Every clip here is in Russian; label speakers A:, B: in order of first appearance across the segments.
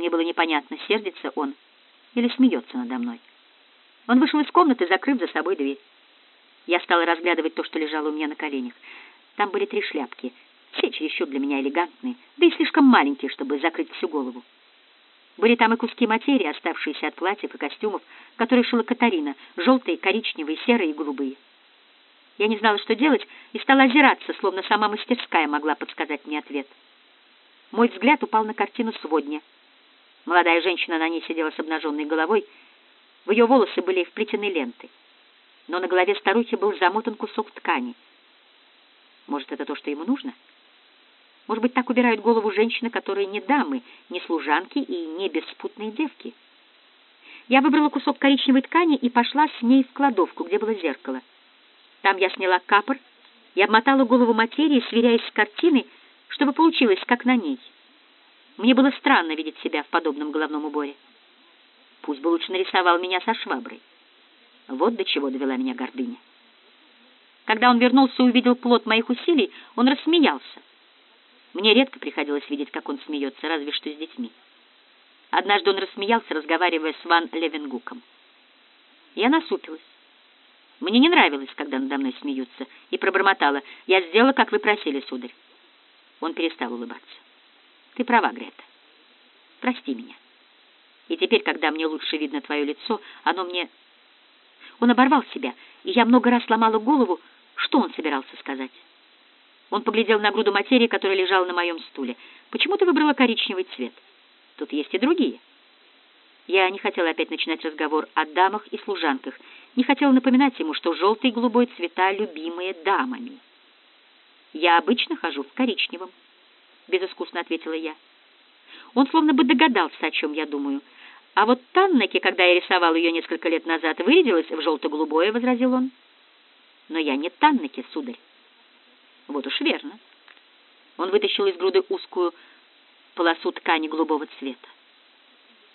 A: Мне было непонятно, сердится он или смеется надо мной. Он вышел из комнаты, закрыв за собой дверь. Я стала разглядывать то, что лежало у меня на коленях. Там были три шляпки, все чересчур для меня элегантные, да и слишком маленькие, чтобы закрыть всю голову. Были там и куски материи, оставшиеся от платьев и костюмов, которые шила Катарина, желтые, коричневые, серые и голубые. Я не знала, что делать, и стала озираться, словно сама мастерская могла подсказать мне ответ. Мой взгляд упал на картину «Сводня». Молодая женщина на ней сидела с обнаженной головой, в ее волосы были вплетены ленты. Но на голове старухи был замотан кусок ткани. Может, это то, что ему нужно? Может быть, так убирают голову женщины, которые не дамы, не служанки и не беспутные девки? Я выбрала кусок коричневой ткани и пошла с ней в кладовку, где было зеркало. Там я сняла капор и обмотала голову материи, сверяясь с картиной, чтобы получилось, как на ней. Мне было странно видеть себя в подобном головном уборе. Пусть бы лучше нарисовал меня со шваброй. Вот до чего довела меня гордыня. Когда он вернулся и увидел плод моих усилий, он рассмеялся. Мне редко приходилось видеть, как он смеется, разве что с детьми. Однажды он рассмеялся, разговаривая с Ван Левенгуком. Я насупилась. Мне не нравилось, когда надо мной смеются, и пробормотала. «Я сделала, как вы просили, сударь». Он перестал улыбаться. «Ты права, Грета. Прости меня. И теперь, когда мне лучше видно твое лицо, оно мне...» Он оборвал себя, и я много раз ломала голову, что он собирался сказать. Он поглядел на груду материи, которая лежала на моем стуле. «Почему ты выбрала коричневый цвет? Тут есть и другие». Я не хотела опять начинать разговор о дамах и служанках, не хотела напоминать ему, что желтый и голубой цвета любимые дамами. «Я обычно хожу в коричневом», — безыскусно ответила я. Он словно бы догадался, о чем я думаю. «А вот Таннеке, когда я рисовал ее несколько лет назад, вырядилась в желто-голубое», — возразил он. «Но я не Таннеке, сударь». «Вот уж верно». Он вытащил из груды узкую полосу ткани голубого цвета.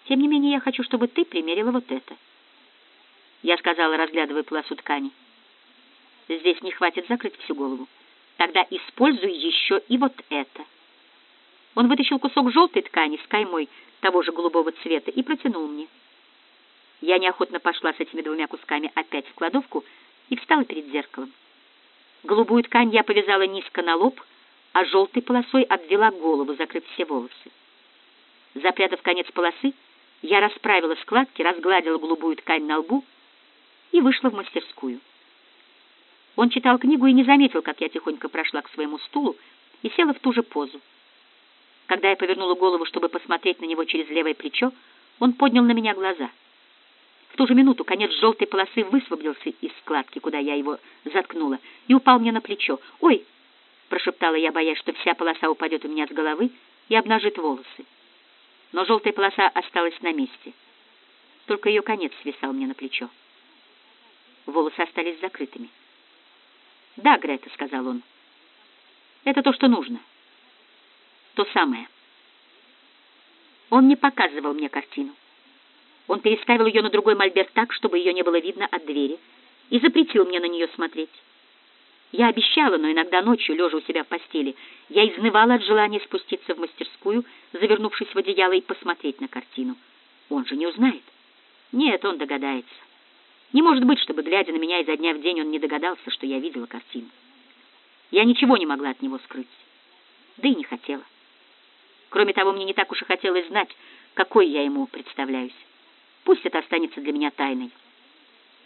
A: Тем не менее, я хочу, чтобы ты примерила вот это. Я сказала, разглядывая полосу ткани. Здесь не хватит закрыть всю голову. Тогда используй еще и вот это. Он вытащил кусок желтой ткани с каймой того же голубого цвета и протянул мне. Я неохотно пошла с этими двумя кусками опять в кладовку и встала перед зеркалом. Голубую ткань я повязала низко на лоб, а желтой полосой обвела голову, закрыв все волосы. Запрятав конец полосы, я расправила складки, разгладила голубую ткань на лбу и вышла в мастерскую. Он читал книгу и не заметил, как я тихонько прошла к своему стулу и села в ту же позу. Когда я повернула голову, чтобы посмотреть на него через левое плечо, он поднял на меня глаза. В ту же минуту конец желтой полосы высвободился из складки, куда я его заткнула, и упал мне на плечо. «Ой!» — прошептала я, боясь, что вся полоса упадет у меня с головы и обнажит волосы но желтая полоса осталась на месте. Только ее конец свисал мне на плечо. Волосы остались закрытыми. «Да, Грета», — сказал он, — «это то, что нужно. То самое». Он не показывал мне картину. Он переставил ее на другой мольберт так, чтобы ее не было видно от двери, и запретил мне на нее смотреть. Я обещала, но иногда ночью, лежа у себя в постели, я изнывала от желания спуститься в мастерскую, завернувшись в одеяло и посмотреть на картину. Он же не узнает. Нет, он догадается. Не может быть, чтобы, глядя на меня изо дня в день, он не догадался, что я видела картину. Я ничего не могла от него скрыть. Да и не хотела. Кроме того, мне не так уж и хотелось знать, какой я ему представляюсь. Пусть это останется для меня тайной.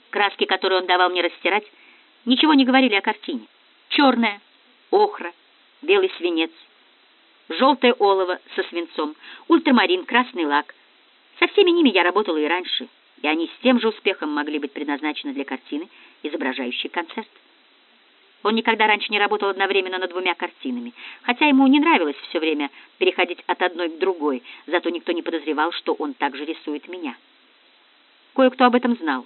A: Краски, которые он давал мне растирать, ничего не говорили о картине. Черная, охра, белый свинец, желтое олово со свинцом, ультрамарин, красный лак. Со всеми ними я работала и раньше, и они с тем же успехом могли быть предназначены для картины, изображающей концерт. Он никогда раньше не работал одновременно над двумя картинами, хотя ему не нравилось все время переходить от одной к другой, зато никто не подозревал, что он также рисует меня. Кое-кто об этом знал.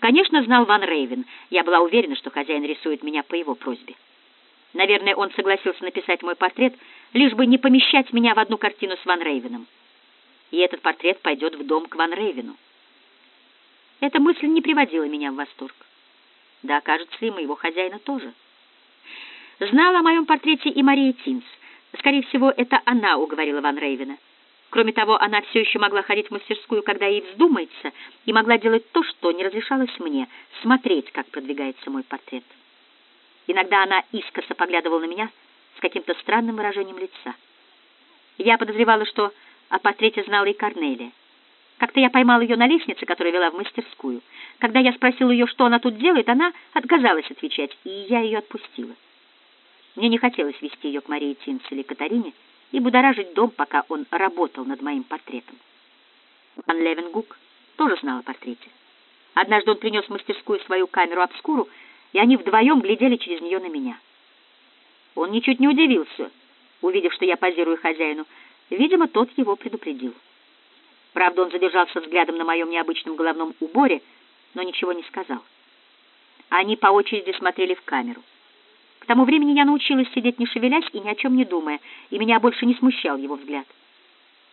A: Конечно, знал Ван Рейвен. Я была уверена, что хозяин рисует меня по его просьбе. Наверное, он согласился написать мой портрет, лишь бы не помещать меня в одну картину с Ван Рейвеном. И этот портрет пойдет в дом к Ван Рейвену. Эта мысль не приводила меня в восторг. Да, кажется, и моего хозяина тоже. Знала о моем портрете и Мария Тинс. Скорее всего, это она уговорила Ван Рейвена. Кроме того, она все еще могла ходить в мастерскую, когда ей вздумается, и могла делать то, что не разрешалось мне, смотреть, как продвигается мой портрет. Иногда она искоса поглядывала на меня с каким-то странным выражением лица. Я подозревала, что о портрете знала и Корнелия. Как-то я поймал ее на лестнице, которая вела в мастерскую. Когда я спросил ее, что она тут делает, она отказалась отвечать, и я ее отпустила. Мне не хотелось вести ее к Марии Тинс или Катарине и будоражить дом, пока он работал над моим портретом. Ван Левенгук тоже знал о портрете. Однажды он принес в мастерскую свою камеру обскуру, и они вдвоем глядели через нее на меня. Он ничуть не удивился, увидев, что я позирую хозяину. Видимо, тот его предупредил. Правда, он задержался взглядом на моем необычном головном уборе, но ничего не сказал. Они по очереди смотрели в камеру. К тому времени я научилась сидеть не шевелясь и ни о чем не думая, и меня больше не смущал его взгляд.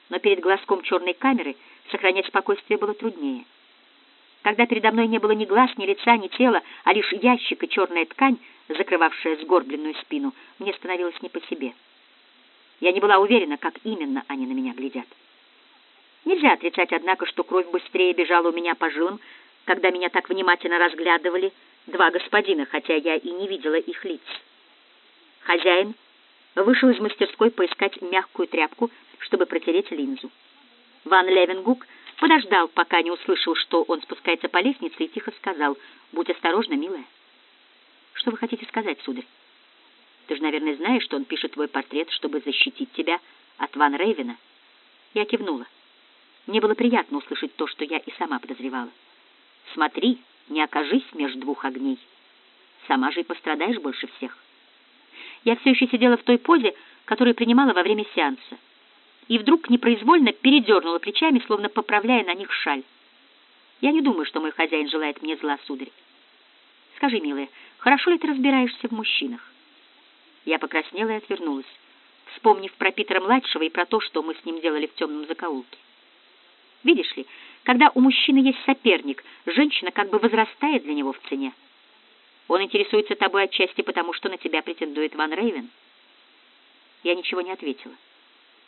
A: Но перед глазком черной камеры сохранять спокойствие было труднее. Когда передо мной не было ни глаз, ни лица, ни тела, а лишь ящик и черная ткань, закрывавшая сгорбленную спину, мне становилось не по себе. Я не была уверена, как именно они на меня глядят. Нельзя отрицать, однако, что кровь быстрее бежала у меня по жилам, когда меня так внимательно разглядывали два господина, хотя я и не видела их лиц. Хозяин вышел из мастерской поискать мягкую тряпку, чтобы протереть линзу. Ван Левенгук подождал, пока не услышал, что он спускается по лестнице, и тихо сказал, «Будь осторожна, милая». «Что вы хотите сказать, сударь? Ты же, наверное, знаешь, что он пишет твой портрет, чтобы защитить тебя от Ван Рейвена». Я кивнула. Мне было приятно услышать то, что я и сама подозревала. Смотри, не окажись между двух огней. Сама же и пострадаешь больше всех. Я все еще сидела в той позе, которую принимала во время сеанса, и вдруг непроизвольно передернула плечами, словно поправляя на них шаль. Я не думаю, что мой хозяин желает мне зла, сударь. Скажи, милая, хорошо ли ты разбираешься в мужчинах? Я покраснела и отвернулась, вспомнив про Питера-младшего и про то, что мы с ним делали в темном закоулке. Видишь ли, когда у мужчины есть соперник, женщина как бы возрастает для него в цене. Он интересуется тобой отчасти потому, что на тебя претендует Ван Рейвен. Я ничего не ответила.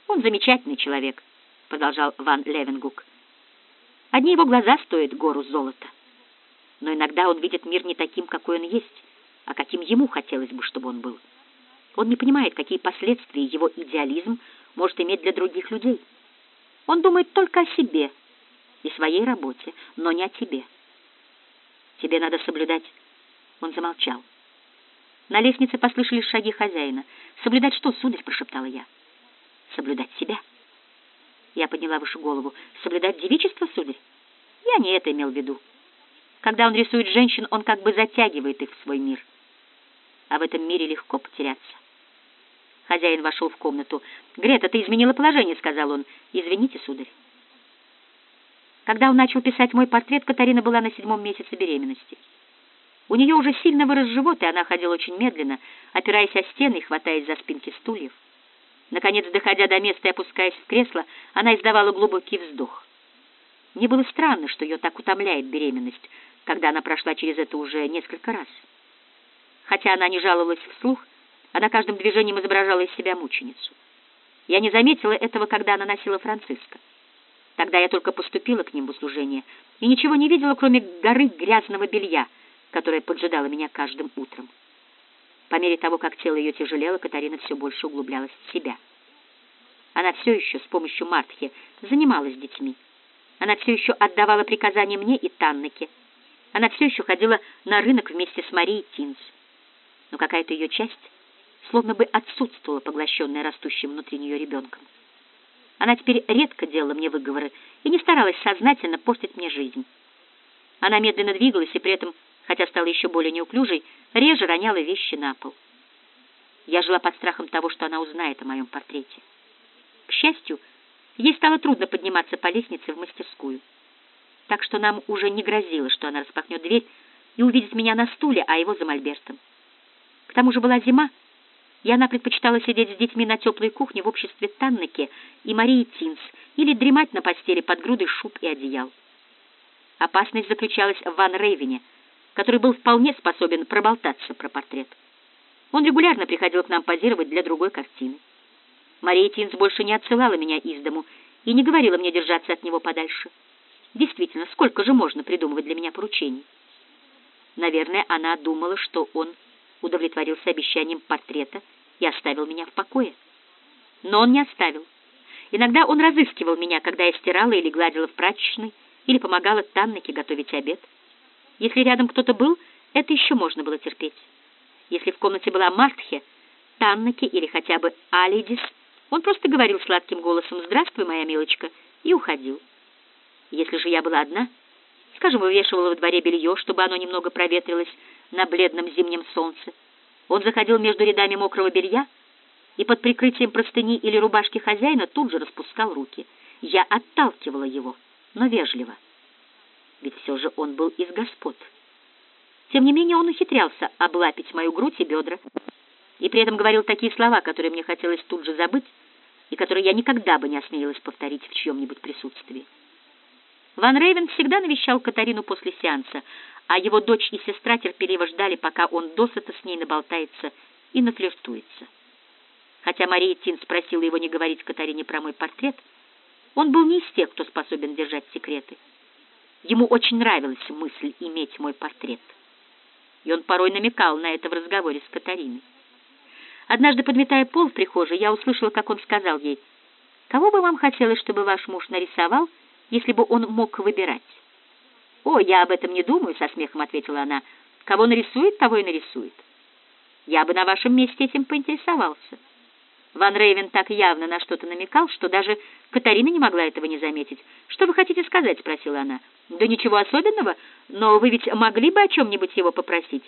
A: Он замечательный человек, продолжал Ван Левенгук. Одни его глаза стоят гору золота. Но иногда он видит мир не таким, какой он есть, а каким ему хотелось бы, чтобы он был. Он не понимает, какие последствия его идеализм может иметь для других людей. Он думает только о себе и своей работе, но не о тебе. Тебе надо соблюдать. Он замолчал. На лестнице послышались шаги хозяина. «Соблюдать что, сударь?» — прошептала я. «Соблюдать себя». Я подняла выше голову. «Соблюдать девичество, сударь?» Я не это имел в виду. Когда он рисует женщин, он как бы затягивает их в свой мир. А в этом мире легко потеряться. Хозяин вошел в комнату. «Грета, ты изменила положение», — сказал он. «Извините, сударь». Когда он начал писать мой портрет, Катарина была на седьмом месяце беременности. У нее уже сильно вырос живот, и она ходила очень медленно, опираясь о стены и хватаясь за спинки стульев. Наконец, доходя до места и опускаясь в кресло, она издавала глубокий вздох. Мне было странно, что ее так утомляет беременность, когда она прошла через это уже несколько раз. Хотя она не жаловалась вслух, она каждым движением изображала из себя мученицу. Я не заметила этого, когда она носила Франциска. Тогда я только поступила к ним в услужение и ничего не видела, кроме горы грязного белья, которая поджидала меня каждым утром. По мере того, как тело ее тяжелело, Катарина все больше углублялась в себя. Она все еще с помощью Мартхи занималась детьми. Она все еще отдавала приказания мне и Таннеке. Она все еще ходила на рынок вместе с Марией Тинс. Но какая-то ее часть словно бы отсутствовала, поглощенная растущим внутри нее ребенком. Она теперь редко делала мне выговоры и не старалась сознательно портить мне жизнь. Она медленно двигалась и при этом, хотя стала еще более неуклюжей, реже роняла вещи на пол. Я жила под страхом того, что она узнает о моем портрете. К счастью, ей стало трудно подниматься по лестнице в мастерскую. Так что нам уже не грозило, что она распахнет дверь и увидит меня на стуле, а его за мольбертом. К тому же была зима, и она предпочитала сидеть с детьми на теплой кухне в обществе Таннеке и Марии Тинс или дремать на постели под грудой шуб и одеял. Опасность заключалась в Ван Рейвене, который был вполне способен проболтаться про портрет. Он регулярно приходил к нам позировать для другой картины. Мария Тинс больше не отсылала меня из дому, и не говорила мне держаться от него подальше. Действительно, сколько же можно придумывать для меня поручений? Наверное, она думала, что он удовлетворился обещанием портрета и оставил меня в покое. Но он не оставил. Иногда он разыскивал меня, когда я стирала или гладила в прачечной, или помогала Таннеке готовить обед. Если рядом кто-то был, это еще можно было терпеть. Если в комнате была Мартхе, Таннеке или хотя бы Алидис, он просто говорил сладким голосом «Здравствуй, моя милочка», и уходил. Если же я была одна, скажем, вывешивала во дворе белье, чтобы оно немного проветрилось на бледном зимнем солнце, он заходил между рядами мокрого белья и под прикрытием простыни или рубашки хозяина тут же распускал руки. Я отталкивала его, но вежливо. Ведь все же он был из господ. Тем не менее он ухитрялся облапить мою грудь и бедра, и при этом говорил такие слова, которые мне хотелось тут же забыть, и которые я никогда бы не осмелилась повторить в чьем-нибудь присутствии. Ван Рейвен всегда навещал Катарину после сеанса, а его дочь и сестра терпеливо ждали, пока он досыта с ней наболтается и нафлиртуется. Хотя Мария Тин спросила его не говорить Катарине про мой портрет, он был не из тех, кто способен держать секреты. Ему очень нравилась мысль иметь мой портрет. И он порой намекал на это в разговоре с Катариной. Однажды, подметая пол в прихожей, я услышала, как он сказал ей, «Кого бы вам хотелось, чтобы ваш муж нарисовал, если бы он мог выбирать?» «О, я об этом не думаю», — со смехом ответила она. «Кого нарисует, того и нарисует. Я бы на вашем месте этим поинтересовался». Ван Рейвен так явно на что-то намекал, что даже Катарина не могла этого не заметить. «Что вы хотите сказать?» — спросила она. «Да ничего особенного, но вы ведь могли бы о чем-нибудь его попросить?»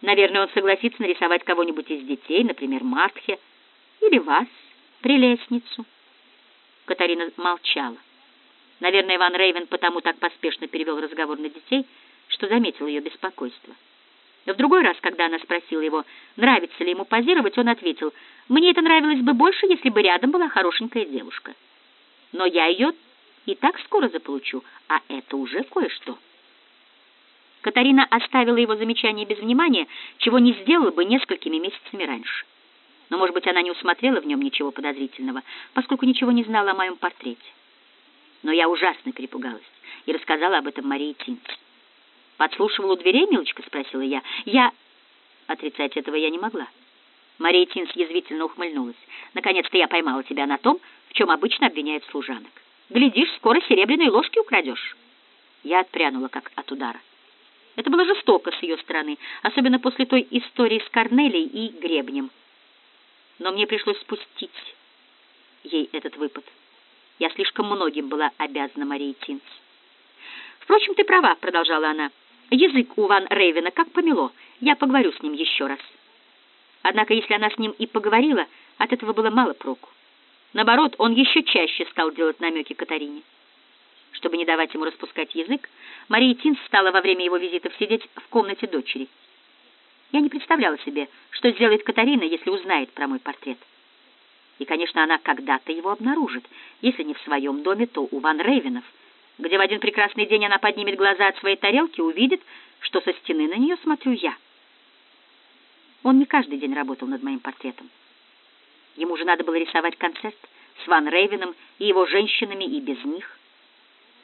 A: Наверное, он согласится нарисовать кого-нибудь из детей, например, Мартхе, или вас, прелестницу. Катарина молчала. Наверное, Ван Рейвен потому так поспешно перевел разговор на детей, что заметил ее беспокойство. В другой раз, когда она спросила его, нравится ли ему позировать, он ответил, «Мне это нравилось бы больше, если бы рядом была хорошенькая девушка. Но я ее и так скоро заполучу, а это уже кое-что». Катарина оставила его замечание без внимания, чего не сделала бы несколькими месяцами раньше. Но, может быть, она не усмотрела в нем ничего подозрительного, поскольку ничего не знала о моем портрете. Но я ужасно перепугалась и рассказала об этом Марии Тинц. «Подслушивала у дверей, милочка?» — спросила я. «Я...» Отрицать этого я не могла. Мария Тинс язвительно ухмыльнулась. «Наконец-то я поймала тебя на том, в чем обычно обвиняют служанок. Глядишь, скоро серебряные ложки украдешь». Я отпрянула, как от удара. Это было жестоко с ее стороны, особенно после той истории с Корнелией и Гребнем. Но мне пришлось спустить ей этот выпад. Я слишком многим была обязана Марии Тинц. «Впрочем, ты права», — продолжала она. «Язык у Ван Рейвена как помело. Я поговорю с ним еще раз». Однако, если она с ним и поговорила, от этого было мало проку. Наоборот, он еще чаще стал делать намеки Катарине. Чтобы не давать ему распускать язык, Мария Тинс стала во время его визитов сидеть в комнате дочери. Я не представляла себе, что сделает Катарина, если узнает про мой портрет. И, конечно, она когда-то его обнаружит, если не в своем доме, то у Ван Рейвенов, где в один прекрасный день она поднимет глаза от своей тарелки и увидит, что со стены на нее смотрю я. Он не каждый день работал над моим портретом. Ему же надо было рисовать концерт с Ван Рейвеном и его женщинами и без них.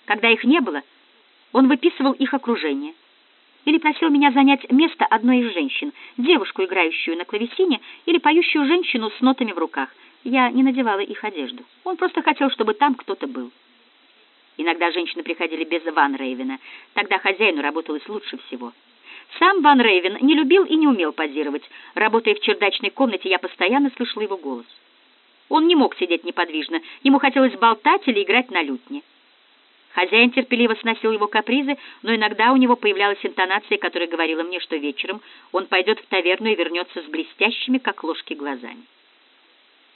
A: Когда их не было, он выписывал их окружение или просил меня занять место одной из женщин, девушку, играющую на клавесине, или поющую женщину с нотами в руках. Я не надевала их одежду. Он просто хотел, чтобы там кто-то был. Иногда женщины приходили без Ван Рейвена. Тогда хозяину работалось лучше всего. Сам Ван Рейвен не любил и не умел позировать. Работая в чердачной комнате, я постоянно слышала его голос. Он не мог сидеть неподвижно, ему хотелось болтать или играть на лютне. Хозяин терпеливо сносил его капризы, но иногда у него появлялась интонация, которая говорила мне, что вечером он пойдет в таверну и вернется с блестящими, как ложки, глазами.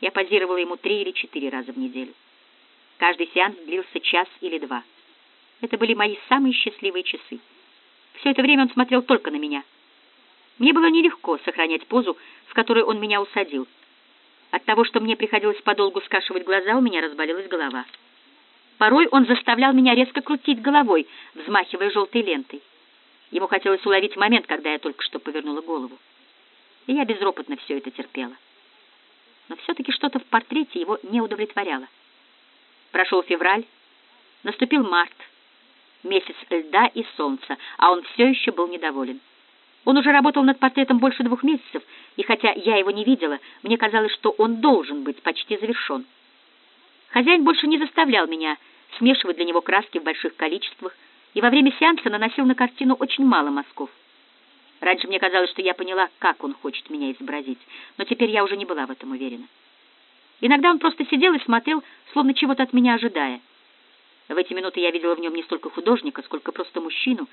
A: Я позировала ему три или четыре раза в неделю. Каждый сеанс длился час или два. Это были мои самые счастливые часы. Все это время он смотрел только на меня. Мне было нелегко сохранять позу, в которую он меня усадил. От того, что мне приходилось подолгу скашивать глаза, у меня разболелась голова. Порой он заставлял меня резко крутить головой, взмахивая желтой лентой. Ему хотелось уловить момент, когда я только что повернула голову. И я безропотно все это терпела. Но все-таки что-то в портрете его не удовлетворяло. Прошел февраль, наступил март, месяц льда и солнца, а он все еще был недоволен. Он уже работал над портретом больше двух месяцев, и хотя я его не видела, мне казалось, что он должен быть почти завершен. Хозяин больше не заставлял меня смешивать для него краски в больших количествах, и во время сеанса наносил на картину очень мало мазков. Раньше мне казалось, что я поняла, как он хочет меня изобразить, но теперь я уже не была в этом уверена. Иногда он просто сидел и смотрел, словно чего-то от меня ожидая. В эти минуты я видела в нем не столько художника, сколько просто мужчину,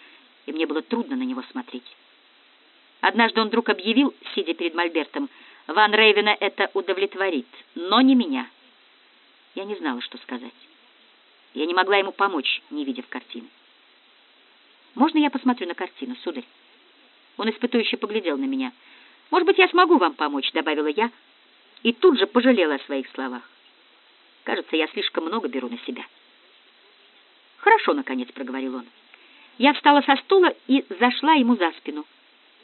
A: и мне было трудно на него смотреть. Однажды он вдруг объявил, сидя перед Мольбертом, «Ван Рейвена это удовлетворит, но не меня». Я не знала, что сказать. Я не могла ему помочь, не видев картины. «Можно я посмотрю на картину, сударь?» Он испытующе поглядел на меня. «Может быть, я смогу вам помочь», — добавила я, и тут же пожалела о своих словах. Кажется, я слишком много беру на себя. «Хорошо», — наконец проговорил он. Я встала со стула и зашла ему за спину.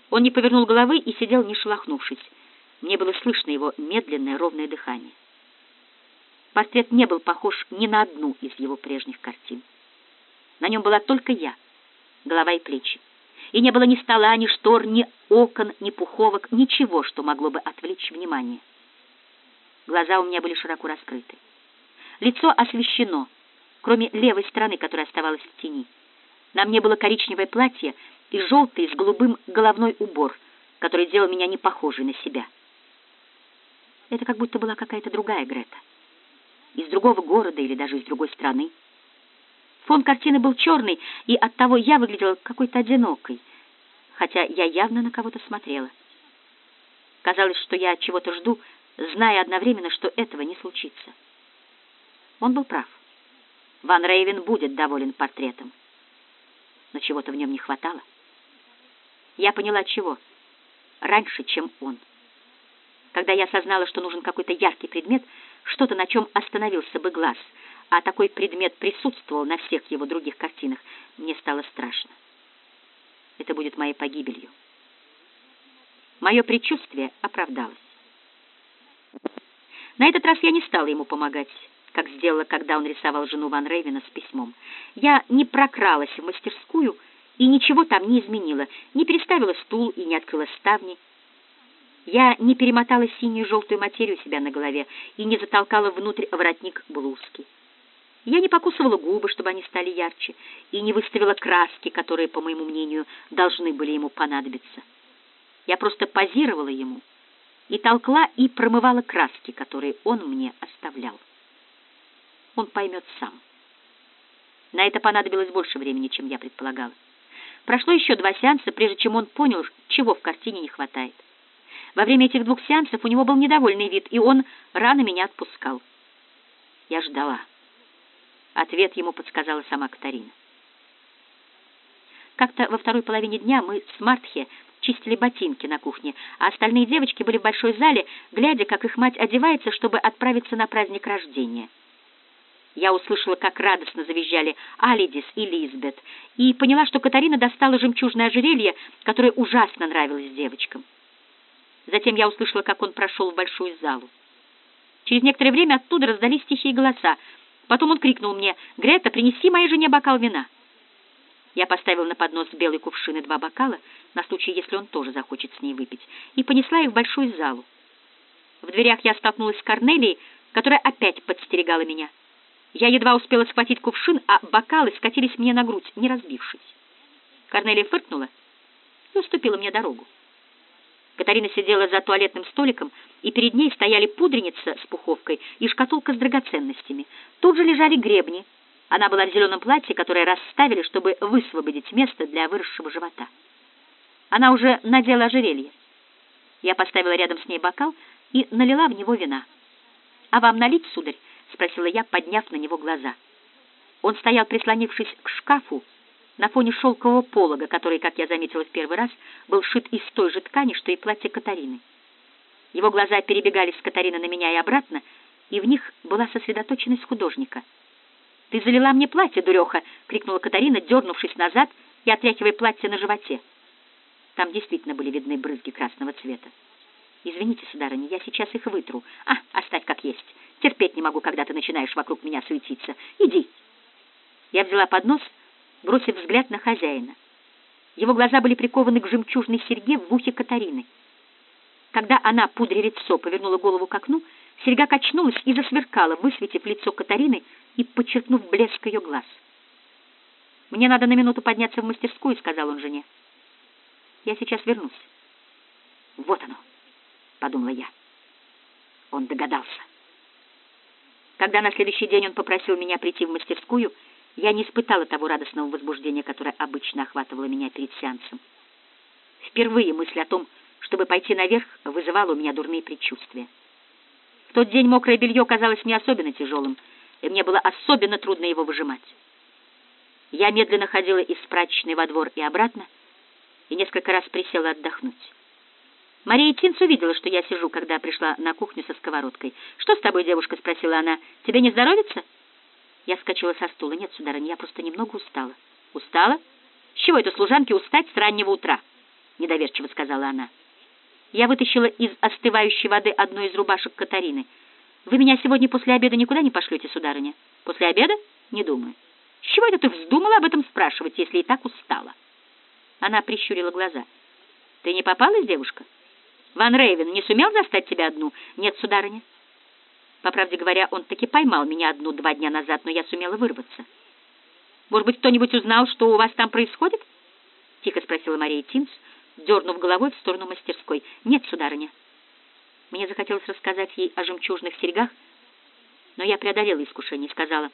A: Он не повернул головы и сидел, не шелохнувшись. Мне было слышно его медленное ровное дыхание. Портрет не был похож ни на одну из его прежних картин. На нем была только я, голова и плечи. И не было ни стола, ни штор, ни окон, ни пуховок, ничего, что могло бы отвлечь внимание. Глаза у меня были широко раскрыты. Лицо освещено, кроме левой стороны, которая оставалась в тени. На мне было коричневое платье и желтый с голубым головной убор, который делал меня не похожей на себя. Это как будто была какая-то другая Грета. Из другого города или даже из другой страны. Фон картины был черный, и оттого я выглядела какой-то одинокой, хотя я явно на кого-то смотрела. Казалось, что я чего-то жду, зная одновременно, что этого не случится. Он был прав. Ван Рейвен будет доволен портретом. Но чего-то в нем не хватало. Я поняла, чего. Раньше, чем он. Когда я осознала, что нужен какой-то яркий предмет, что-то, на чем остановился бы глаз, а такой предмет присутствовал на всех его других картинах, мне стало страшно. Это будет моей погибелью. Мое предчувствие оправдалось. На этот раз я не стала ему помогать, как сделала, когда он рисовал жену Ван Рейвена с письмом. Я не прокралась в мастерскую и ничего там не изменила, не переставила стул и не открыла ставни. Я не перемотала синюю желтую материю себя на голове и не затолкала внутрь воротник блузки. Я не покусывала губы, чтобы они стали ярче, и не выставила краски, которые, по моему мнению, должны были ему понадобиться. Я просто позировала ему и толкла и промывала краски, которые он мне оставлял. Он поймет сам. На это понадобилось больше времени, чем я предполагала. Прошло еще два сеанса, прежде чем он понял, чего в картине не хватает. Во время этих двух сеансов у него был недовольный вид, и он рано меня отпускал. Я ждала. Ответ ему подсказала сама Катарина. Как-то во второй половине дня мы с Мартхе чистили ботинки на кухне, а остальные девочки были в большой зале, глядя, как их мать одевается, чтобы отправиться на праздник рождения. Я услышала, как радостно завизжали Алидис и Лизбет, и поняла, что Катарина достала жемчужное ожерелье, которое ужасно нравилось девочкам. Затем я услышала, как он прошел в большую залу. Через некоторое время оттуда раздались тихие голоса. Потом он крикнул мне, «Грета, принеси моей жене бокал вина». Я поставила на поднос белый кувшин и два бокала, на случай, если он тоже захочет с ней выпить, и понесла их в большую залу. В дверях я столкнулась с Корнелией, которая опять подстерегала меня. Я едва успела схватить кувшин, а бокалы скатились мне на грудь, не разбившись. Корнелия фыркнула и уступила мне дорогу. Катарина сидела за туалетным столиком, и перед ней стояли пудреница с пуховкой и шкатулка с драгоценностями. Тут же лежали гребни. Она была в зеленом платье, которое расставили, чтобы высвободить место для выросшего живота. Она уже надела ожерелье. Я поставила рядом с ней бокал и налила в него вина. «А вам налить, сударь?» — спросила я, подняв на него глаза. Он стоял, прислонившись к шкафу, на фоне шелкового полога, который, как я заметила в первый раз, был шит из той же ткани, что и платье Катарины. Его глаза перебегали с Катарины на меня и обратно, и в них была сосредоточенность художника. «Ты залила мне платье, дуреха!» — крикнула Катарина, дернувшись назад и отряхивая платье на животе. Там действительно были видны брызги красного цвета. Извините, сударыня, я сейчас их вытру. А, оставь как есть. Терпеть не могу, когда ты начинаешь вокруг меня суетиться. Иди. Я взяла поднос, бросив взгляд на хозяина. Его глаза были прикованы к жемчужной серьге в ухе Катарины. Когда она, пудря лицо, повернула голову к окну, серьга качнулась и засверкала, высветив лицо Катарины и подчеркнув блеск ее глаз. «Мне надо на минуту подняться в мастерскую», — сказал он жене. «Я сейчас вернусь». «Вот оно», — подумала я. Он догадался. Когда на следующий день он попросил меня прийти в мастерскую, я не испытала того радостного возбуждения, которое обычно охватывало меня перед сеансом. Впервые мысль о том, чтобы пойти наверх, вызывала у меня дурные предчувствия. В тот день мокрое белье казалось мне особенно тяжелым, и мне было особенно трудно его выжимать. Я медленно ходила из прачечной во двор и обратно, и несколько раз присела отдохнуть. Мария Тинц увидела, что я сижу, когда пришла на кухню со сковородкой. «Что с тобой, девушка?» — спросила она. «Тебе не здоровится?» Я вскочила со стула. «Нет, сударыня, я просто немного устала». «Устала? С чего это служанке устать с раннего утра?» — недоверчиво сказала она. Я вытащила из остывающей воды одну из рубашек Катарины. «Вы меня сегодня после обеда никуда не пошлете, сударыня?» «После обеда? Не думаю». «С чего это ты вздумала об этом спрашивать, если и так устала?» Она прищурила глаза. «Ты не попалась, девушка?» Ван Рейвен не сумел застать тебя одну? Нет, сударыня. По правде говоря, он таки поймал меня одну два дня назад, но я сумела вырваться. Может быть, кто-нибудь узнал, что у вас там происходит? Тихо спросила Мария Тинс, дернув головой в сторону мастерской. Нет, сударыня. Мне захотелось рассказать ей о жемчужных серьгах, но я преодолела искушение и сказала,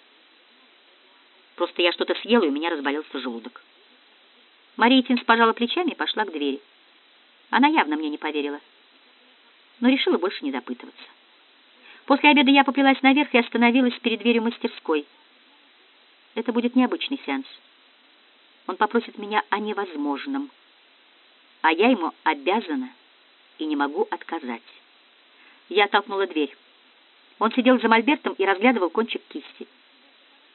A: просто я что-то съела, и у меня разболелся желудок. Мария Тинс пожала плечами и пошла к двери. Она явно мне не поверила но решила больше не допытываться. После обеда я поплелась наверх и остановилась перед дверью мастерской. Это будет необычный сеанс. Он попросит меня о невозможном, а я ему обязана и не могу отказать. Я толкнула дверь. Он сидел за мольбертом и разглядывал кончик кисти.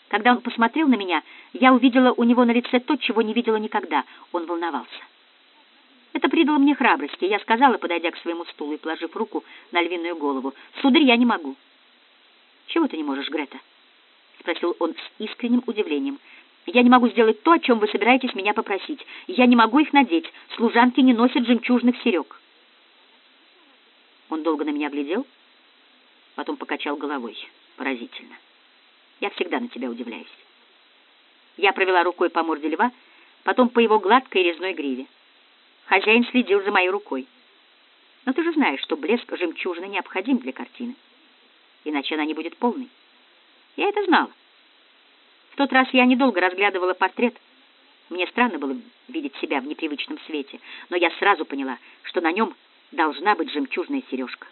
A: Когда он посмотрел на меня, я увидела у него на лице то, чего не видела никогда. Он волновался. Это придало мне храбрости. Я сказала, подойдя к своему стулу и положив руку на львиную голову, «Сударь, я не могу». «Чего ты не можешь, Грета?» — спросил он с искренним удивлением. «Я не могу сделать то, о чем вы собираетесь меня попросить. Я не могу их надеть. Служанки не носят жемчужных серег». Он долго на меня глядел, потом покачал головой. Поразительно. Я всегда на тебя удивляюсь. Я провела рукой по морде льва, потом по его гладкой резной гриве. Хозяин следил за моей рукой. Но ты же знаешь, что блеск жемчужины необходим для картины. Иначе она не будет полной. Я это знала. В тот раз я недолго разглядывала портрет. Мне странно было видеть себя в непривычном свете, но я сразу поняла, что на нем должна быть жемчужная сережка.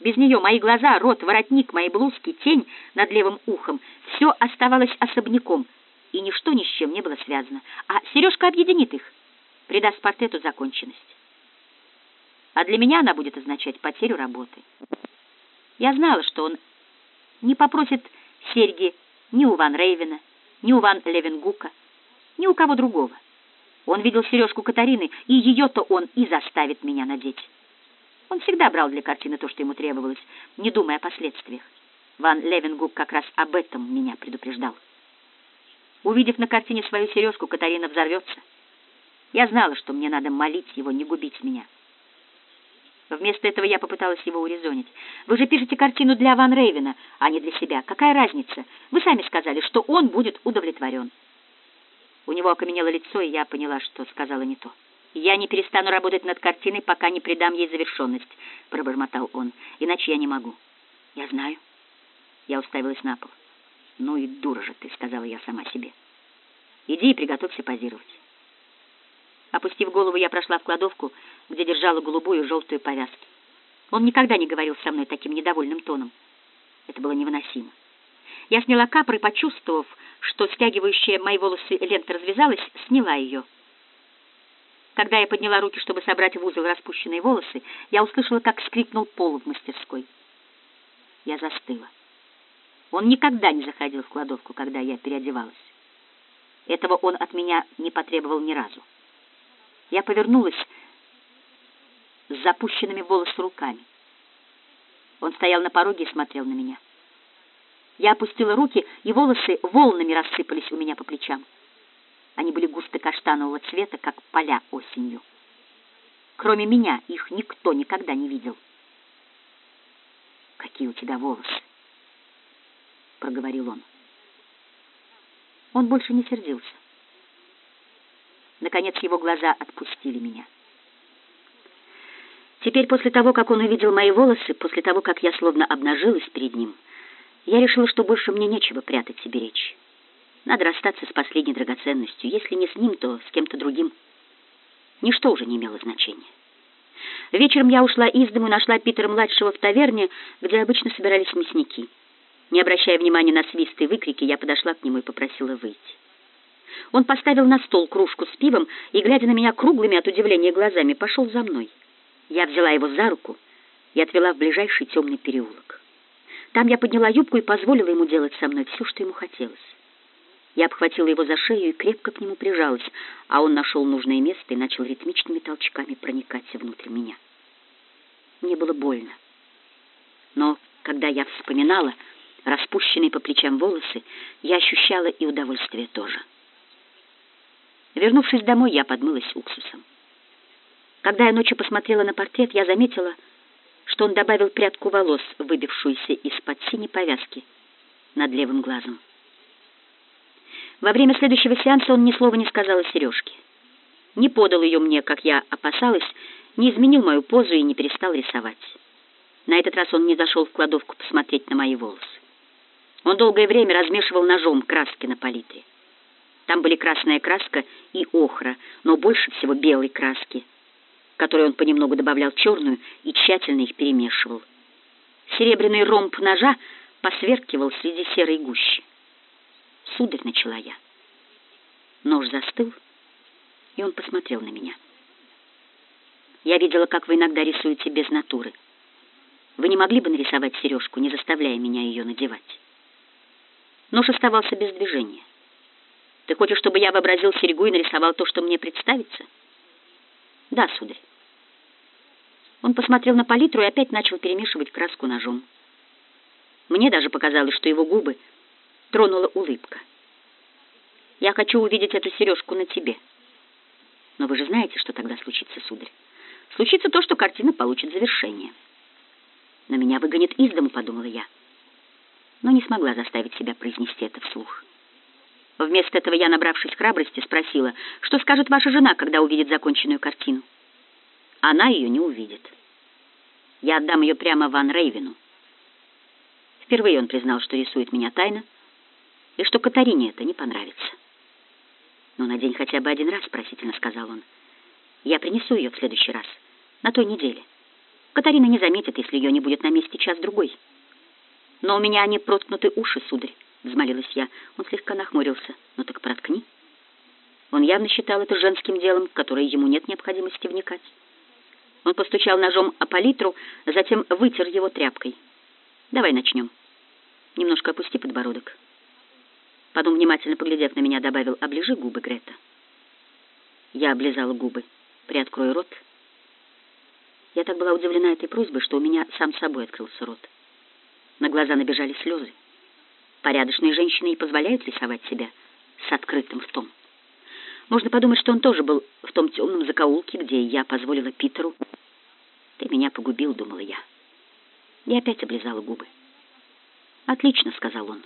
A: Без нее мои глаза, рот, воротник, мои блузки, тень над левым ухом — все оставалось особняком, и ничто ни с чем не было связано. А сережка объединит их — придаст портрету законченность. А для меня она будет означать потерю работы. Я знала, что он не попросит серьги ни у Ван Рейвена, ни у Ван Левенгука, ни у кого другого. Он видел сережку Катарины, и ее-то он и заставит меня надеть. Он всегда брал для картины то, что ему требовалось, не думая о последствиях. Ван Левенгук как раз об этом меня предупреждал. Увидев на картине свою сережку, Катарина взорвется — я знала, что мне надо молить его не губить меня. Вместо этого я попыталась его урезонить. «Вы же пишете картину для Ван Рейвена, а не для себя. Какая разница? Вы сами сказали, что он будет удовлетворен». У него окаменело лицо, и я поняла, что сказала не то. «Я не перестану работать над картиной, пока не придам ей завершенность», — пробормотал он. «Иначе я не могу». «Я знаю». Я уставилась на пол. «Ну и дура же ты», — сказала я сама себе. «Иди и приготовься позировать». Опустив голову, я прошла в кладовку, где держала голубую и желтую повязки. Он никогда не говорил со мной таким недовольным тоном. Это было невыносимо. Я сняла капор и, почувствовав, что стягивающая мои волосы лента развязалась, сняла ее. Когда я подняла руки, чтобы собрать в узел распущенные волосы, я услышала, как скрипнул пол в мастерской. Я застыла. Он никогда не заходил в кладовку, когда я переодевалась. Этого он от меня не потребовал ни разу. Я повернулась, с запущенными волосы руками. Он стоял на пороге и смотрел на меня. Я опустила руки, и волосы волнами рассыпались у меня по плечам. Они были густо каштанового цвета, как поля осенью. Кроме меня их никто никогда не видел. «Какие у тебя волосы!» — проговорил он. Он больше не сердился. Наконец его глаза отпустили меня. Теперь, после того, как он увидел мои волосы, после того, как я словно обнажилась перед ним, я решила, что больше мне нечего прятать себе речь. Надо расстаться с последней драгоценностью. Если не с ним, то с кем-то другим. Ничто уже не имело значения. Вечером я ушла из дому и нашла Питера-младшего в таверне, где обычно собирались мясники. Не обращая внимания на свисты и выкрики, я подошла к нему и попросила выйти. Он поставил на стол кружку с пивом и, глядя на меня круглыми от удивления глазами, пошел за мной. Я взяла его за руку и отвела в ближайший темный переулок. Там я подняла юбку и позволила ему делать со мной все, что ему хотелось. Я обхватила его за шею и крепко к нему прижалась, а он нашел нужное место и начал ритмичными толчками проникать внутрь меня. Мне было больно. Но когда я вспоминала распущенные по плечам волосы, я ощущала и удовольствие тоже. Вернувшись домой, я подмылась уксусом. Когда я ночью посмотрела на портрет, я заметила, что он добавил прядку волос, выбившуюся из-под синей повязки над левым глазом. Во время следующего сеанса он ни слова не сказал о сережке. Не подал ее мне, как я опасалась, не изменил мою позу и не перестал рисовать. На этот раз он не зашел в кладовку посмотреть на мои волосы. Он долгое время размешивал ножом краски на палитре. Там были красная краска и охра, но больше всего белой краски, которой он понемногу добавлял черную и тщательно их перемешивал. Серебряный ромб ножа посверкивал среди серой гущи. «Сударь», — начала я. Нож застыл, и он посмотрел на меня. «Я видела, как вы иногда рисуете без натуры. Вы не могли бы нарисовать сережку, не заставляя меня ее надевать?» Нож оставался без движения. «Ты хочешь, чтобы я вообразил серьгу и нарисовал то, что мне представится?» «Да, сударь». Он посмотрел на палитру и опять начал перемешивать краску ножом. Мне даже показалось, что его губы тронула улыбка. «Я хочу увидеть эту сережку на тебе». «Но вы же знаете, что тогда случится, сударь. Случится то, что картина получит завершение». «Но меня выгонит из дому», — подумала я. Но не смогла заставить себя произнести это вслух. Вместо этого я, набравшись храбрости, спросила, что скажет ваша жена, когда увидит законченную картину. Она ее не увидит. Я отдам ее прямо Ван Рейвену. Впервые он признал, что рисует меня тайно, и что Катарине это не понравится. «Ну, надень хотя бы один раз», — просительно сказал он. «Я принесу ее в следующий раз, на той неделе. Катарина не заметит, если ее не будет на месте час-другой». «Но у меня они проткнуты уши, сударь», — взмолилась я. Он слегка нахмурился. «Ну так проткни». Он явно считал это женским делом, в которое ему нет необходимости вникать. Он постучал ножом о палитру, затем вытер его тряпкой. «Давай начнем. Немножко опусти подбородок». Потом, внимательно поглядев на меня, добавил «Оближи губы, Грета». Я облизала губы. «Приоткрой рот». Я так была удивлена этой просьбой, что у меня сам собой открылся рот. На глаза набежали слезы. Порядочные женщины и позволяют рисовать себя с открытым ртом. Можно подумать, что он тоже был в том темном закоулке, где я позволила Питеру. «Ты меня погубил», — думала я. Я опять облизала губы. «Отлично», — сказал он.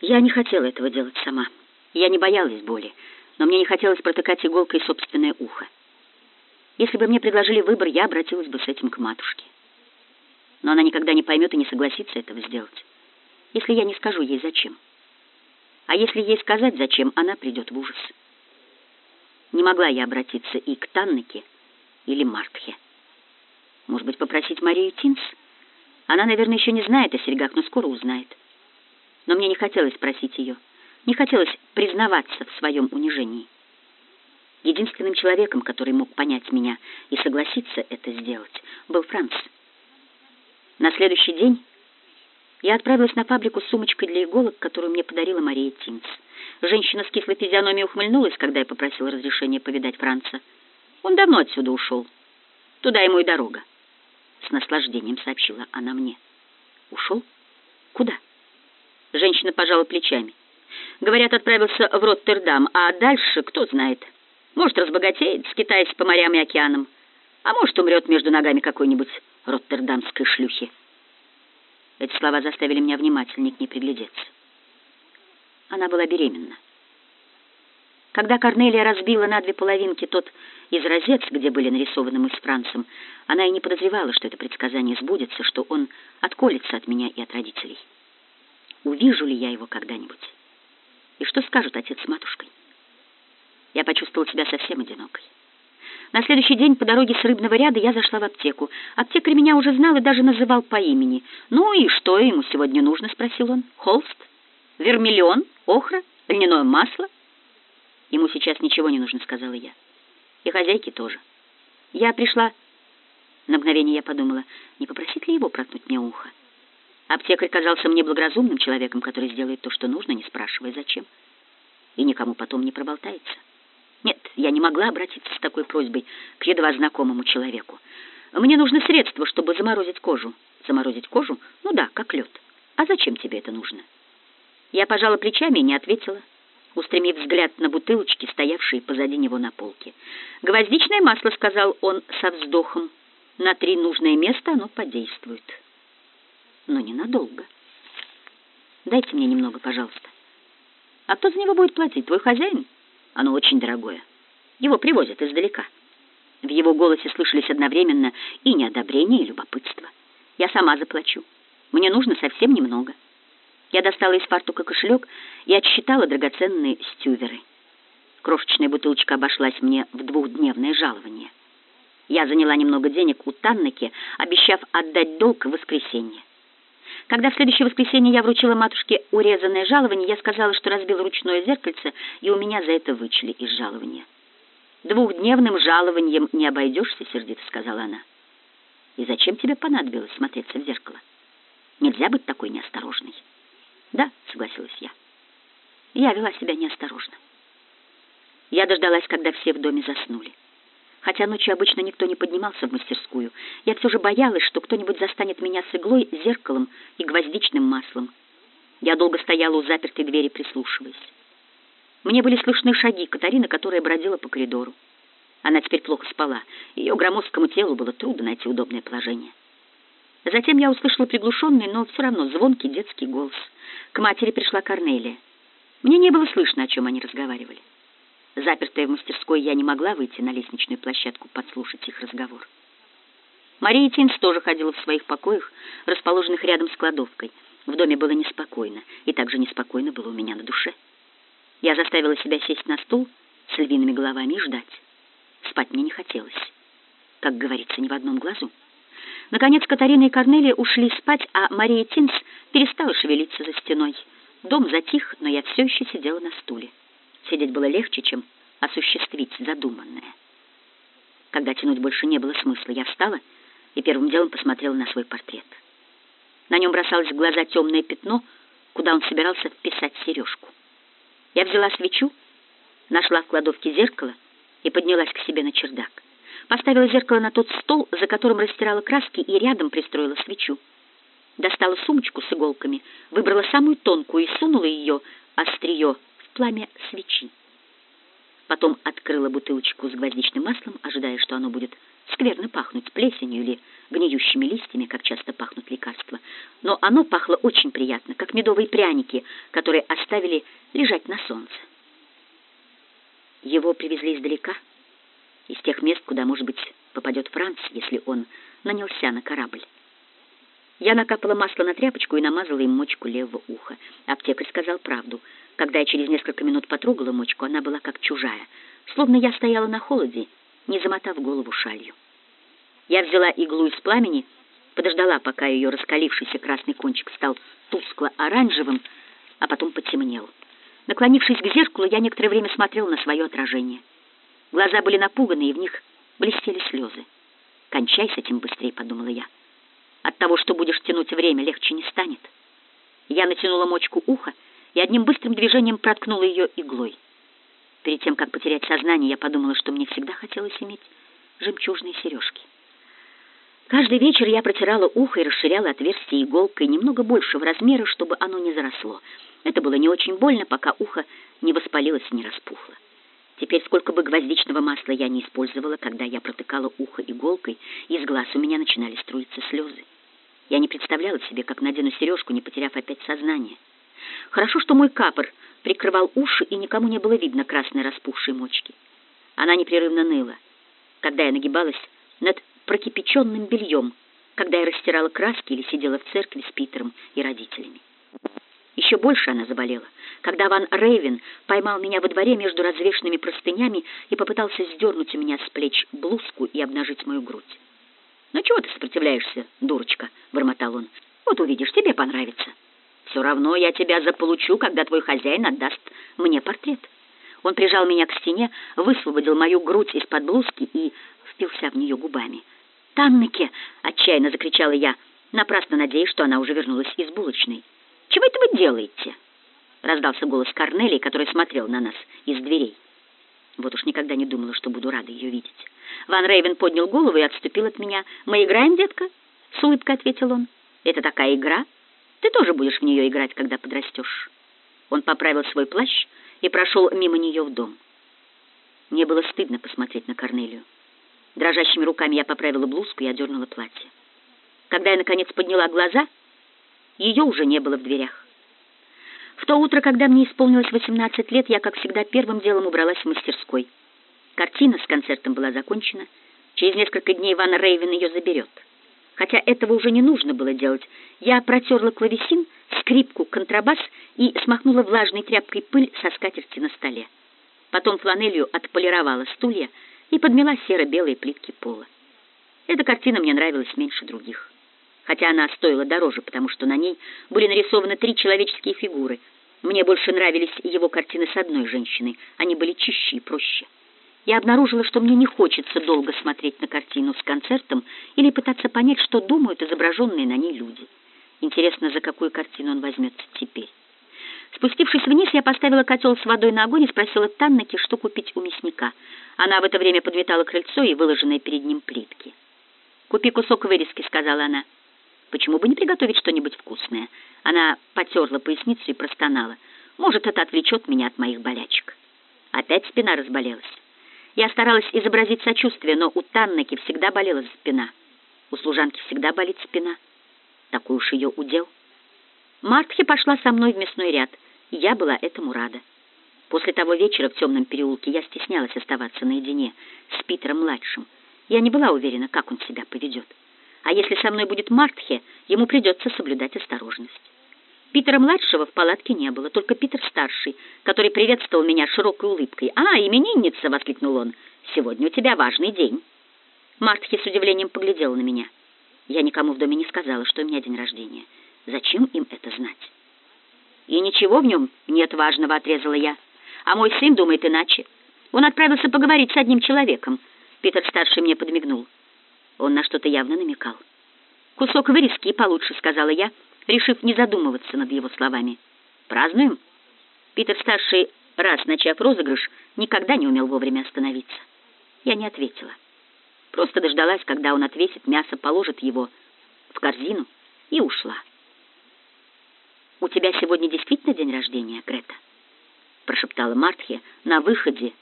A: Я не хотела этого делать сама. Я не боялась боли, но мне не хотелось протыкать иголкой собственное ухо. Если бы мне предложили выбор, я обратилась бы с этим к матушке. Но она никогда не поймет и не согласится этого сделать, если я не скажу ей зачем. А если ей сказать зачем, она придет в ужас. Не могла я обратиться и к Таннеке или Мартхе. Может быть, попросить Марию Тинс? Она, наверное, еще не знает о серьгах, но скоро узнает но мне не хотелось просить ее, не хотелось признаваться в своем унижении. Единственным человеком, который мог понять меня и согласиться это сделать, был Франц. На следующий день я отправилась на фабрику с сумочкой для иголок, которую мне подарила Мария Тинц. Женщина с кислой физиономией ухмыльнулась, когда я попросила разрешения повидать Франца. Он давно отсюда ушел. Туда ему и дорога. С наслаждением сообщила она мне. Ушел? Куда? Женщина пожала плечами. Говорят, отправился в Роттердам, а дальше кто знает. Может, разбогатеет, скитаясь по морям и океанам, а может, умрет между ногами какой-нибудь роттердамской шлюхи. Эти слова заставили меня внимательнее к ней приглядеться. Она была беременна. Когда Корнелия разбила на две половинки тот изразец, где были нарисованы мы с Францем, она и не подозревала, что это предсказание сбудется, что он отколется от меня и от родителей. Увижу ли я его когда-нибудь? И что скажут отец с матушкой? Я почувствовала себя совсем одинокой. На следующий день по дороге с рыбного ряда я зашла в аптеку. Аптекарь меня уже знал и даже называл по имени. «Ну и что ему сегодня нужно?» — спросил он. «Холст? Вермиллион? Охра? Льняное масло?» «Ему сейчас ничего не нужно», — сказала я. «И хозяйке тоже. Я пришла...» На мгновение я подумала, не попросить ли его проткнуть мне ухо. Аптекарь казался мне благоразумным человеком, который сделает то, что нужно, не спрашивая зачем, и никому потом не проболтается. Нет, я не могла обратиться с такой просьбой к едва знакомому человеку. Мне нужно средство, чтобы заморозить кожу. Заморозить кожу? Ну да, как лед. А зачем тебе это нужно? Я пожала плечами и не ответила, устремив взгляд на бутылочки, стоявшие позади него на полке. «Гвоздичное масло», — сказал он со вздохом. «На три нужное место оно подействует. Но ненадолго. Дайте мне немного, пожалуйста. А кто за него будет платить? Твой хозяин?» Оно очень дорогое. Его привозят издалека. В его голосе слышались одновременно и неодобрение, и любопытство. Я сама заплачу. Мне нужно совсем немного. Я достала из фартука кошелек и отсчитала драгоценные стюверы. Крошечная бутылочка обошлась мне в двухдневное жалование. Я заняла немного денег у Таннеки, обещав отдать долг в воскресенье. Когда в следующее воскресенье я вручила матушке урезанное жалование, я сказала, что разбила ручное зеркальце, и у меня за это вычли из жалования. «Двухдневным жалованием не обойдешься», — сердито сказала она. «И зачем тебе понадобилось смотреться в зеркало? Нельзя быть такой неосторожной». «Да», — согласилась я. Я вела себя неосторожно. Я дождалась, когда все в доме заснули. Хотя ночью обычно никто не поднимался в мастерскую, я все же боялась, что кто-нибудь застанет меня с иглой, зеркалом и гвоздичным маслом. Я долго стояла у запертой двери, прислушиваясь. Мне были слышны шаги Катарины, которая бродила по коридору. Она теперь плохо спала, ее громоздкому телу было трудно найти удобное положение. Затем я услышала приглушенный, но все равно звонкий детский голос. К матери пришла Корнелия. Мне не было слышно, о чем они разговаривали. Запертая в мастерской, я не могла выйти на лестничную площадку подслушать их разговор. Мария Тинс тоже ходила в своих покоях, расположенных рядом с кладовкой. В доме было неспокойно, и также неспокойно было у меня на душе. Я заставила себя сесть на стул с львиными головами и ждать. Спать мне не хотелось. Как говорится, ни в одном глазу. Наконец Катарина и Корнелия ушли спать, а Мария Тинс перестала шевелиться за стеной. Дом затих, но я все еще сидела на стуле. Сидеть было легче, чем осуществить задуманное. Когда тянуть больше не было смысла, я встала и первым делом посмотрела на свой портрет. На нем бросалось в глаза темное пятно, куда он собирался вписать сережку. Я взяла свечу, нашла в кладовке зеркало и поднялась к себе на чердак. Поставила зеркало на тот стол, за которым растирала краски, и рядом пристроила свечу. Достала сумочку с иголками, выбрала самую тонкую и сунула ее острие пламя свечи. Потом открыла бутылочку с гвоздичным маслом, ожидая, что оно будет скверно пахнуть плесенью или гниющими листьями, как часто пахнут лекарства. Но оно пахло очень приятно, как медовые пряники, которые оставили лежать на солнце. Его привезли издалека, из тех мест, куда, может быть, попадет Франц, если он нанялся на корабль. Я накапала масло на тряпочку и намазала им мочку левого уха. Аптекарь сказал правду. Когда я через несколько минут потрогала мочку, она была как чужая, словно я стояла на холоде, не замотав голову шалью. Я взяла иглу из пламени, подождала, пока ее раскалившийся красный кончик стал тускло-оранжевым, а потом потемнел. Наклонившись к зеркалу, я некоторое время смотрела на свое отражение. Глаза были напуганы, и в них блестели слезы. «Кончай с этим быстрее», — подумала я. От того, что будешь тянуть время, легче не станет. Я натянула мочку уха и одним быстрым движением проткнула ее иглой. Перед тем, как потерять сознание, я подумала, что мне всегда хотелось иметь жемчужные сережки. Каждый вечер я протирала ухо и расширяла отверстие иголкой немного большего размера, чтобы оно не заросло. Это было не очень больно, пока ухо не воспалилось и не распухло. Теперь сколько бы гвоздичного масла я не использовала, когда я протыкала ухо иголкой, из глаз у меня начинали струиться слезы. Я не представляла себе, как надену сережку, не потеряв опять сознание. Хорошо, что мой капор прикрывал уши, и никому не было видно красной распухшей мочки. Она непрерывно ныла, когда я нагибалась над прокипяченным бельем, когда я растирала краски или сидела в церкви с Питером и родителями. Еще больше она заболела, когда Ван Рейвен поймал меня во дворе между развешенными простынями и попытался сдернуть у меня с плеч блузку и обнажить мою грудь. «Ну чего ты сопротивляешься, дурочка?» — бормотал он. «Вот увидишь, тебе понравится. Все равно я тебя заполучу, когда твой хозяин отдаст мне портрет». Он прижал меня к стене, высвободил мою грудь из-под блузки и впился в нее губами. «Таннеке!» — отчаянно закричала я, напрасно надеясь, что она уже вернулась из булочной. «Чего это вы делаете?» — раздался голос Корнелии, который смотрел на нас из дверей. Вот уж никогда не думала, что буду рада ее видеть. Ван Рейвен поднял голову и отступил от меня. «Мы играем, детка?» — с улыбкой ответил он. «Это такая игра. Ты тоже будешь в нее играть, когда подрастешь». Он поправил свой плащ и прошел мимо нее в дом. Мне было стыдно посмотреть на Корнелию. Дрожащими руками я поправила блузку и одернула платье. Когда я, наконец, подняла глаза, ее уже не было в дверях. В то утро, когда мне исполнилось 18 лет, я, как всегда, первым делом убралась в мастерской. Картина с концертом была закончена. Через несколько дней Иван Рейвен ее заберет. Хотя этого уже не нужно было делать, я протерла клавесин, скрипку, контрабас и смахнула влажной тряпкой пыль со скатерти на столе. Потом фланелью отполировала стулья и подмела серо-белые плитки пола. Эта картина мне нравилась меньше других. Хотя она стоила дороже, потому что на ней были нарисованы три человеческие фигуры. Мне больше нравились его картины с одной женщиной. Они были чище и проще. Я обнаружила, что мне не хочется долго смотреть на картину с концертом или пытаться понять, что думают изображенные на ней люди. Интересно, за какую картину он возьмется теперь. Спустившись вниз, я поставила котел с водой на огонь и спросила Таннеки, что купить у мясника. Она в это время подметала крыльцо и выложенные перед ним плитки. «Купи кусок вырезки», — сказала она. «Почему бы не приготовить что-нибудь вкусное?» Она потерла поясницу и простонала. «Может, это отвлечет меня от моих болячек». Опять спина разболелась. Я старалась изобразить сочувствие, но у Таннеки всегда болела спина. У служанки всегда болит спина. Такой уж ее удел. Мартхи пошла со мной в мясной ряд, и я была этому рада. После того вечера в темном переулке я стеснялась оставаться наедине с Питером-младшим. Я не была уверена, как он себя поведет. А если со мной будет Мартхе, ему придется соблюдать осторожность. Питера-младшего в палатке не было, только Питер-старший, который приветствовал меня широкой улыбкой. «А, именинница!» — воскликнул он. «Сегодня у тебя важный день». Мартхе с удивлением поглядела на меня. Я никому в доме не сказала, что у меня день рождения. Зачем им это знать? И ничего в нем нет важного, отрезала я. А мой сын думает иначе. Он отправился поговорить с одним человеком. Питер-старший мне подмигнул. Он на что-то явно намекал. «Кусок вырезки получше», — сказала я, решив не задумываться над его словами. «Празднуем?» Питер-старший, раз начав розыгрыш, никогда не умел вовремя остановиться. Я не ответила. Просто дождалась, когда он отвесит мясо, положит его в корзину и ушла. «У тебя сегодня действительно день рождения, Грета?» — прошептала Мартхе на выходе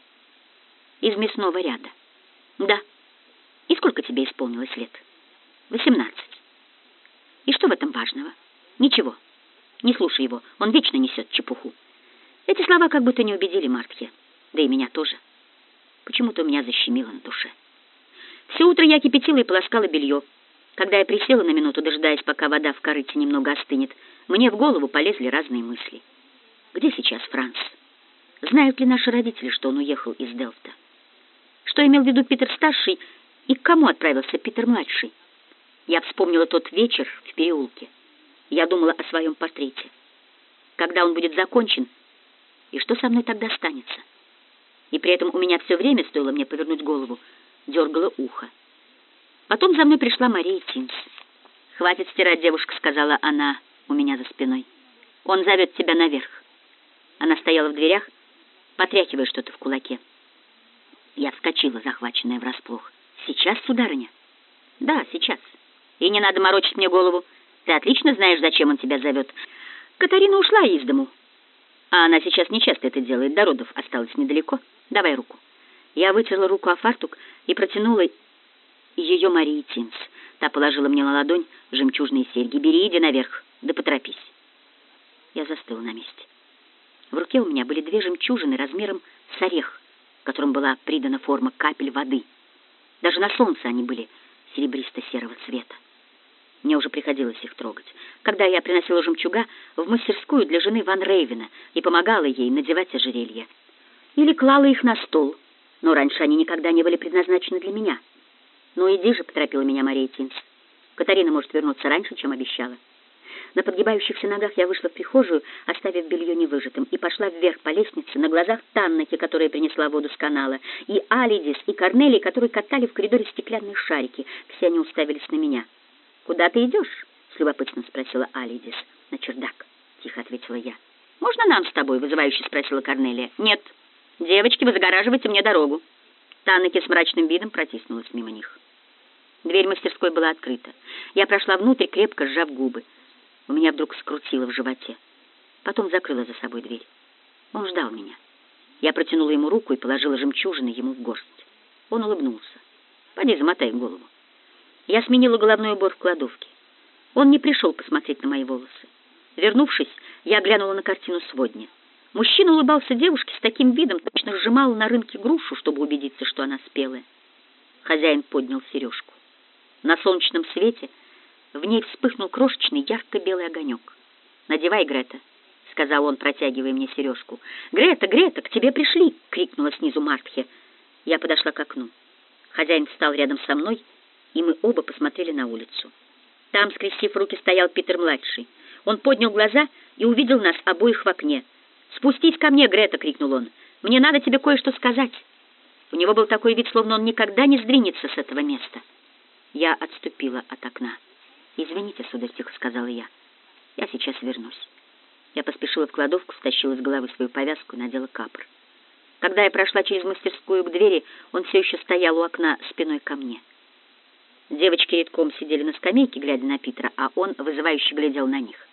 A: из мясного ряда. «Да. И сколько тебе исполнилось лет?» «Восемнадцать. И что в этом важного?» «Ничего. Не слушай его. Он вечно несет чепуху». Эти слова как будто не убедили Мартхе, да и меня тоже. Почему-то у меня защемило на душе. Все утро я кипятила и полоскала белье. Когда я присела на минуту, дожидаясь, пока вода в корыте немного остынет, мне в голову полезли разные мысли. Где сейчас Франц? Знают ли наши родители, что он уехал из Делфта? Что имел в виду Питер-старший и к кому отправился Питер-младший? Я вспомнила тот вечер в переулке. Я думала о своем портрете. Когда он будет закончен, и что со мной тогда останется? И при этом у меня все время, стоило мне повернуть голову, дергало ухо. Потом за мной пришла Мария Тинс. «Хватит стирать, девушка», — сказала она у меня за спиной. «Он зовет тебя наверх». Она стояла в дверях, потряхивая что-то в кулаке. Я вскочила, захваченная врасплох. «Сейчас, сударыня?» «Да, сейчас». И не надо морочить мне голову. Ты отлично знаешь, зачем он тебя зовет. Катарина ушла из дому. А она сейчас нечасто это делает, до родов осталось недалеко. Давай руку. Я вытерла руку о фартук и протянула ее Марии Тинс. Та положила мне на ладонь жемчужные серьги. «Бери, иди наверх, да поторопись». Я застыла на месте. В руке у меня были две жемчужины размером с орех, которым была придана форма капель воды. Даже на солнце они были серебристо-серого цвета. Мне уже приходилось их трогать. Когда я приносила жемчуга в мастерскую для жены Ван Рейвена и помогала ей надевать ожерелье. Или клала их на стол, но раньше они никогда не были предназначены для меня. «Ну иди же», — поторопила меня Мария Тинс. «Катарина может вернуться раньше, чем обещала». На подгибающихся ногах я вышла в прихожую, оставив белье невыжатым, и пошла вверх по лестнице на глазах Таннеки, которая принесла воду с канала, и Алидис, и Корнелии, которые катали в коридоре стеклянные шарики. Все они уставились на меня. «Куда ты идешь?» — с любопытством спросила Алидис. «На чердак», — тихо ответила я. «Можно нам с тобой?» — вызывающе спросила Корнелия. «Нет. Девочки, вы загораживаете мне дорогу». Таннеки с мрачным видом протиснулась мимо них. Дверь мастерской была открыта. Я прошла внутрь, крепко сжав губы. У меня вдруг скрутило в животе. Потом закрыла за собой дверь. Он ждал меня. Я протянула ему руку и положила жемчужины ему в горсть. Он улыбнулся. «Поди, замотай голову». Я сменила головной убор в кладовке. Он не пришел посмотреть на мои волосы. Вернувшись, я глянула на картину сводня. Мужчина улыбался девушке с таким видом, точно сжимал на рынке грушу, чтобы убедиться, что она спелая. Хозяин поднял сережку. На солнечном свете в ней вспыхнул крошечный ярко-белый огонек. «Надевай, Грета», — сказал он, протягивая мне сережку. «Грета, Грета, к тебе пришли!» — крикнула снизу Мартхе. Я подошла к окну. Хозяин встал рядом со мной, и мы оба посмотрели на улицу. Там, скрестив руки, стоял Питер-младший. Он поднял глаза и увидел нас обоих в окне. «Спустись ко мне, Грета!» — крикнул он. «Мне надо тебе кое-что сказать». У него был такой вид, словно он никогда не сдвинется с этого места. Я отступила от окна. «Извините, сударь», — тихо сказала я. «Я сейчас вернусь». Я поспешила в кладовку, стащила с головы свою повязку и надела капор. Когда я прошла через мастерскую к двери, он все еще стоял у окна спиной ко мне. Девочки редком сидели на скамейке, глядя на Питера, а он вызывающе глядел на них.